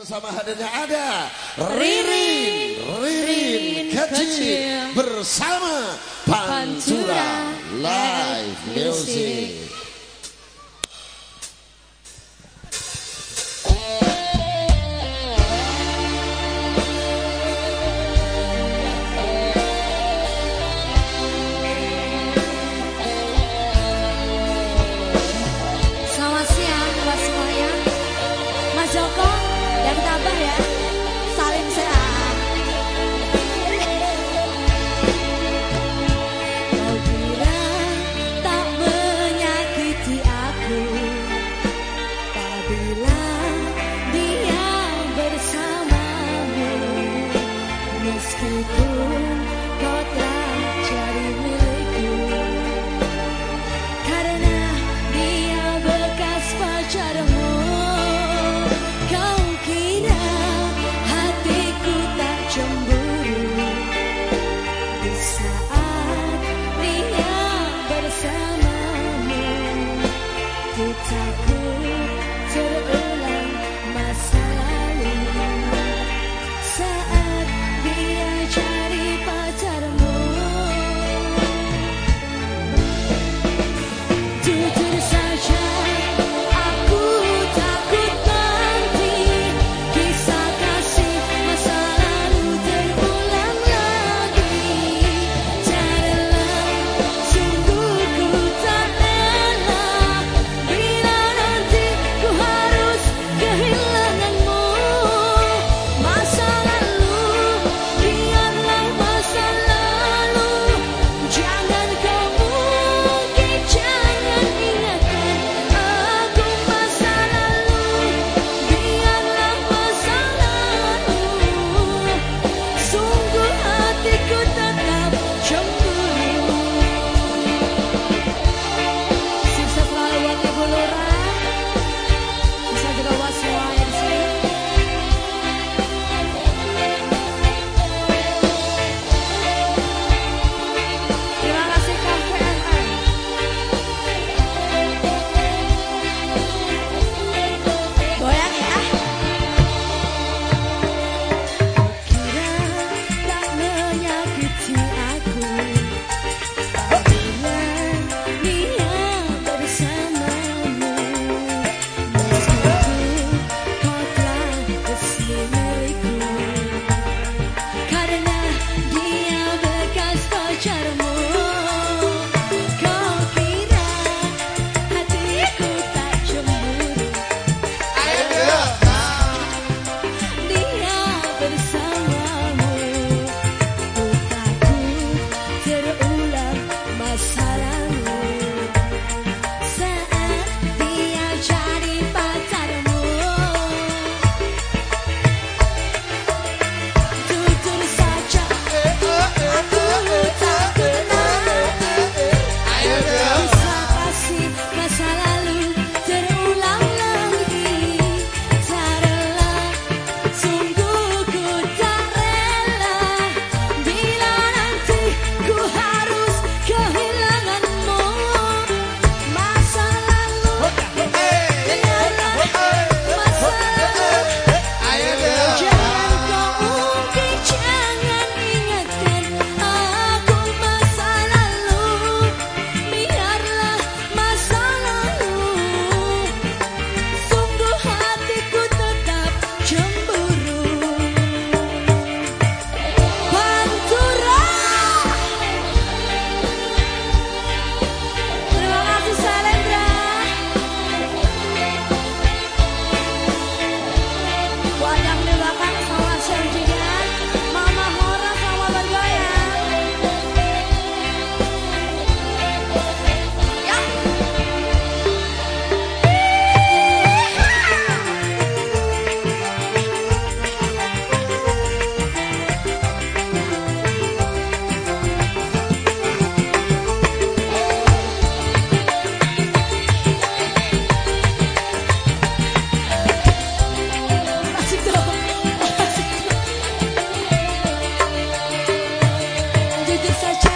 bersama hadirnya ada Ririn Ririn kecil bersama Pantura Live Music. escaping such